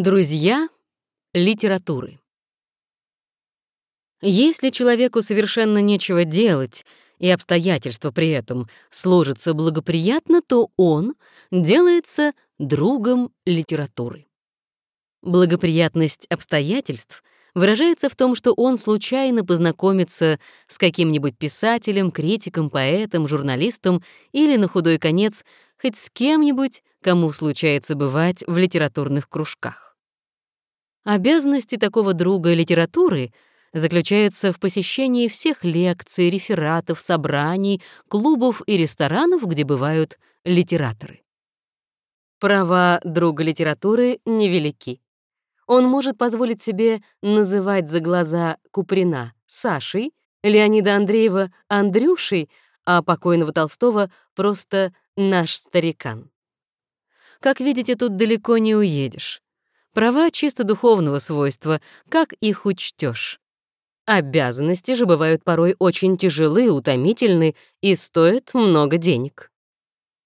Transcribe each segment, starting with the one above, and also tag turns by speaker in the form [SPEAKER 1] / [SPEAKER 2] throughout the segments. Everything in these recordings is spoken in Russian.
[SPEAKER 1] Друзья литературы. Если человеку совершенно нечего делать, и обстоятельства при этом сложатся благоприятно, то он делается другом литературы. Благоприятность обстоятельств выражается в том, что он случайно познакомится с каким-нибудь писателем, критиком, поэтом, журналистом или, на худой конец, хоть с кем-нибудь, кому случается бывать в литературных кружках. Обязанности такого друга литературы заключаются в посещении всех лекций, рефератов, собраний, клубов и ресторанов, где бывают литераторы. Права друга литературы невелики. Он может позволить себе называть за глаза Куприна Сашей, Леонида Андреева Андрюшей, а покойного Толстого просто наш старикан. Как видите, тут далеко не уедешь. Права чисто духовного свойства, как их учтешь. Обязанности же бывают порой очень тяжелы, утомительны и стоят много денег.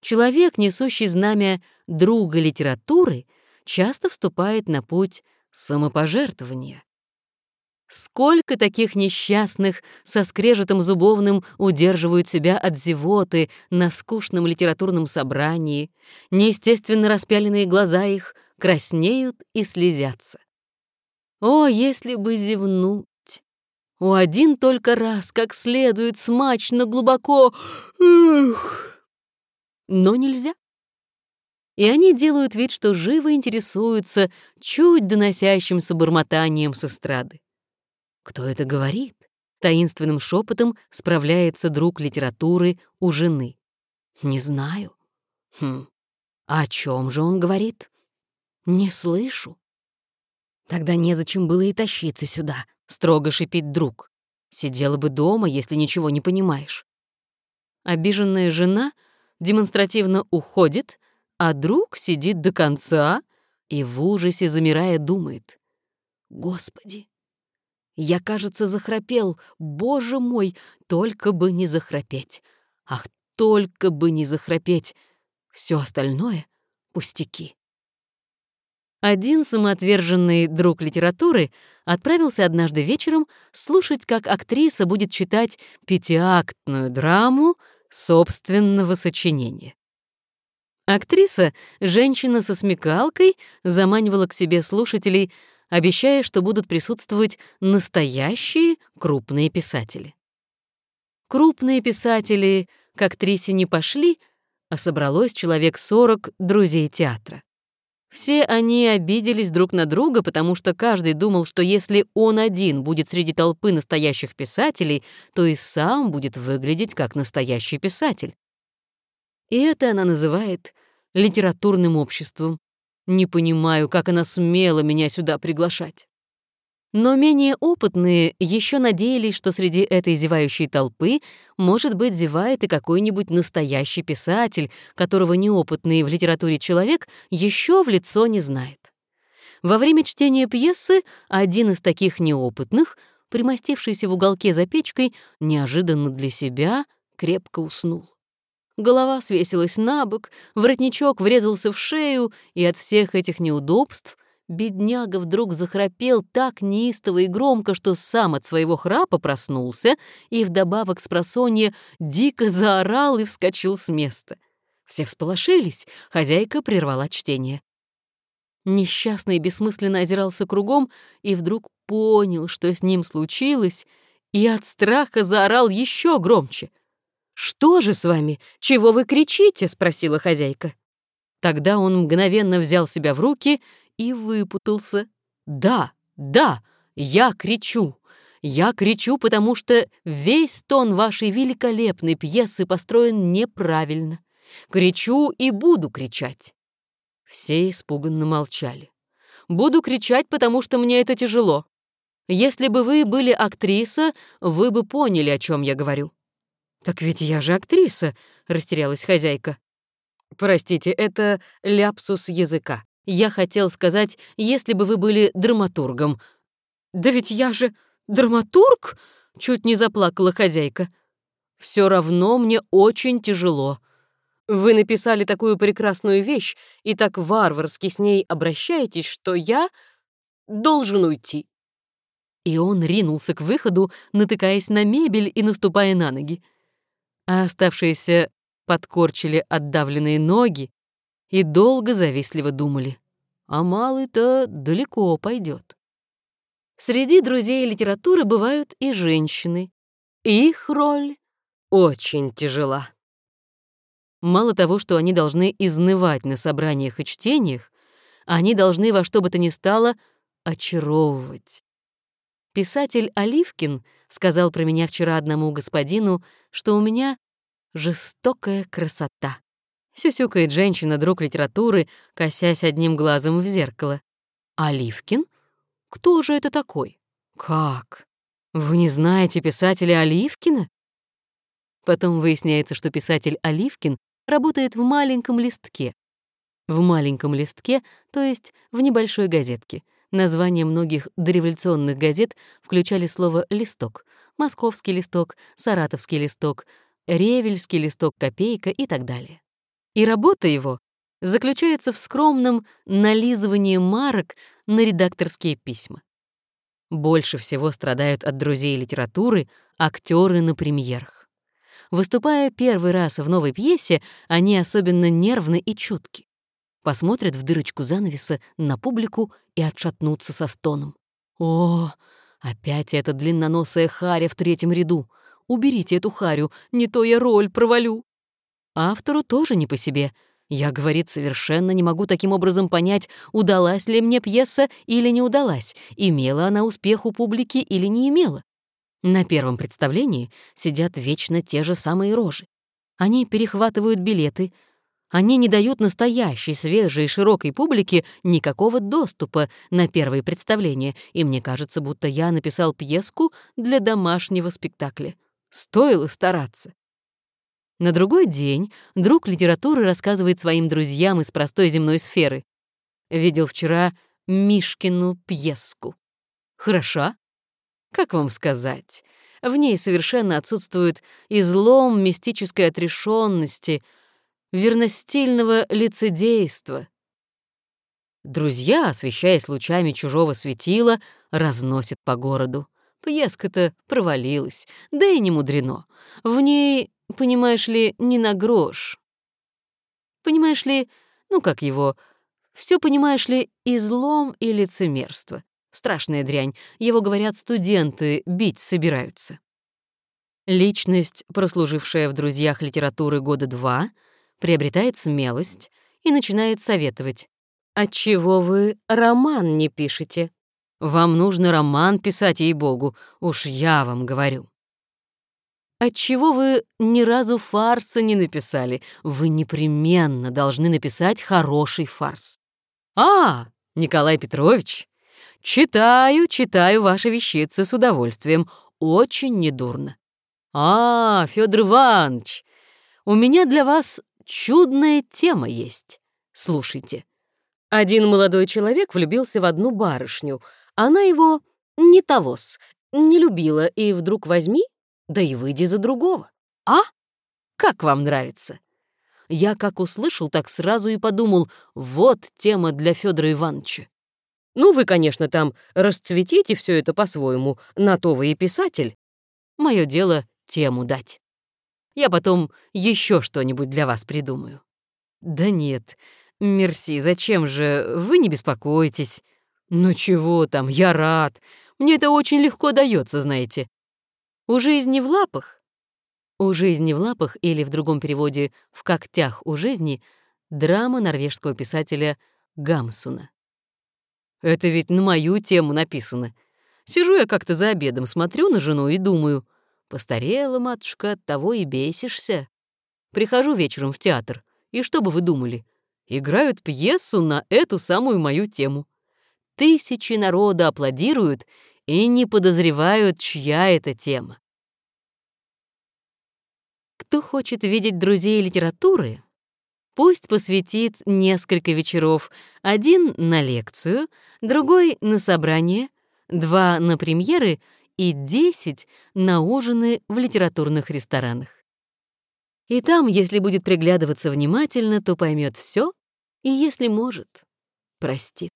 [SPEAKER 1] Человек, несущий знамя друга литературы, часто вступает на путь самопожертвования. Сколько таких несчастных со скрежетом зубовным удерживают себя от зевоты на скучном литературном собрании, неестественно распяленные глаза их краснеют и слезятся. О, если бы зевнуть! У один только раз, как следует, смачно, глубоко. Эх! Но нельзя. И они делают вид, что живо интересуются чуть доносящимся бормотанием с эстрады. Кто это говорит? Таинственным шепотом справляется друг литературы у жены. Не знаю. Хм, а о чем же он говорит? «Не слышу». «Тогда незачем было и тащиться сюда», — строго шипит друг. «Сидела бы дома, если ничего не понимаешь». Обиженная жена демонстративно уходит, а друг сидит до конца и в ужасе, замирая, думает. «Господи, я, кажется, захрапел. Боже мой, только бы не захрапеть. Ах, только бы не захрапеть. Все остальное — пустяки». Один самоотверженный друг литературы отправился однажды вечером слушать, как актриса будет читать пятиактную драму собственного сочинения. Актриса, женщина со смекалкой, заманивала к себе слушателей, обещая, что будут присутствовать настоящие крупные писатели. Крупные писатели к актрисе не пошли, а собралось человек сорок друзей театра. Все они обиделись друг на друга, потому что каждый думал, что если он один будет среди толпы настоящих писателей, то и сам будет выглядеть как настоящий писатель. И это она называет литературным обществом. Не понимаю, как она смела меня сюда приглашать. Но менее опытные еще надеялись, что среди этой зевающей толпы, может быть, зевает и какой-нибудь настоящий писатель, которого неопытный в литературе человек еще в лицо не знает. Во время чтения пьесы один из таких неопытных, примостившийся в уголке за печкой, неожиданно для себя крепко уснул. Голова свесилась на бок, воротничок врезался в шею, и от всех этих неудобств Бедняга вдруг захрапел так неистово и громко, что сам от своего храпа проснулся и вдобавок с просонья дико заорал и вскочил с места. Все всполошились, хозяйка прервала чтение. Несчастный бессмысленно озирался кругом и вдруг понял, что с ним случилось, и от страха заорал еще громче. «Что же с вами? Чего вы кричите?» — спросила хозяйка. Тогда он мгновенно взял себя в руки — и выпутался. «Да, да, я кричу. Я кричу, потому что весь тон вашей великолепной пьесы построен неправильно. Кричу и буду кричать». Все испуганно молчали. «Буду кричать, потому что мне это тяжело. Если бы вы были актриса, вы бы поняли, о чем я говорю». «Так ведь я же актриса», — растерялась хозяйка. «Простите, это ляпсус языка. Я хотел сказать, если бы вы были драматургом. Да ведь я же драматург, чуть не заплакала хозяйка. Все равно мне очень тяжело.
[SPEAKER 2] Вы написали такую прекрасную вещь и так варварски с ней обращаетесь, что я должен уйти».
[SPEAKER 1] И он ринулся к выходу, натыкаясь на мебель и наступая на ноги. А оставшиеся подкорчили отдавленные ноги и долго завистливо думали, а малый-то далеко пойдет. Среди друзей литературы бывают и женщины. Их роль очень тяжела. Мало того, что они должны изнывать на собраниях и чтениях, они должны во что бы то ни стало очаровывать. Писатель Оливкин сказал про меня вчера одному господину, что у меня жестокая красота. Сюсюкает женщина, друг литературы, косясь одним глазом в зеркало. Оливкин? Кто же это такой? Как? Вы не знаете писателя Оливкина? Потом выясняется, что писатель Оливкин работает в маленьком листке. В маленьком листке, то есть в небольшой газетке. Названия многих дореволюционных газет включали слово «листок», «московский листок», «саратовский листок», «ревельский листок», «копейка» и так далее. И работа его заключается в скромном нализывании марок на редакторские письма. Больше всего страдают от друзей литературы актеры на премьерах. Выступая первый раз в новой пьесе, они особенно нервны и чутки. Посмотрят в дырочку занавеса на публику и отшатнутся со стоном. «О, опять эта длинноносая харя в третьем ряду! Уберите эту харю, не то я роль провалю!» Автору тоже не по себе. Я, говорит, совершенно не могу таким образом понять, удалась ли мне пьеса или не удалась, имела она успех у публики или не имела. На первом представлении сидят вечно те же самые рожи. Они перехватывают билеты, они не дают настоящей, свежей, широкой публике никакого доступа на первые представления, и мне кажется, будто я написал пьеску для домашнего спектакля. Стоило стараться. На другой день друг литературы рассказывает своим друзьям из простой земной сферы. Видел вчера Мишкину пьеску. Хороша? Как вам сказать? В ней совершенно отсутствует излом мистической отрешенности, верностильного лицедейства. Друзья, освещаясь лучами чужого светила, разносят по городу. Пьеска-то провалилась, да и не мудрено. В ней, понимаешь ли, не на грош. Понимаешь ли, ну как его, все понимаешь ли, излом и лицемерство. Страшная дрянь. Его, говорят, студенты бить собираются. Личность, прослужившая в друзьях литературы года два, приобретает смелость и начинает советовать. «Отчего вы роман не пишете?» «Вам нужно роман писать, ей-богу, уж я вам говорю». «Отчего вы ни разу фарса не написали? Вы непременно должны написать хороший фарс». «А, Николай Петрович, «Читаю, читаю ваши вещицы с удовольствием. Очень недурно». «А, Федор Иванович, у меня для вас чудная тема есть. Слушайте». Один молодой человек влюбился в одну барышню. Она его не тогос, не любила, и вдруг возьми, да и выйди за другого. А? Как вам нравится? Я как услышал, так сразу и подумал, вот тема для Федора Ивановича. Ну, вы, конечно, там расцветите все это по-своему, на то вы и писатель. Мое дело — тему дать. Я потом еще что-нибудь для вас придумаю. Да нет, мерси, зачем же, вы не беспокойтесь. Ну чего там, я рад. Мне это очень легко дается, знаете. У жизни в лапах. У жизни в лапах или в другом переводе «в когтях у жизни» драма норвежского писателя Гамсуна. Это ведь на мою тему написано. Сижу я как-то за обедом, смотрю на жену и думаю, постарела, матушка, от того и бесишься. Прихожу вечером в театр, и что бы вы думали? Играют пьесу на эту самую мою тему. Тысячи народа аплодируют и не подозревают, чья это тема. Кто хочет видеть друзей литературы, Пусть посвятит несколько вечеров, один на лекцию, другой на собрание, два на премьеры и десять на ужины в литературных ресторанах. И там, если будет приглядываться внимательно, то поймет все, и если может, простит.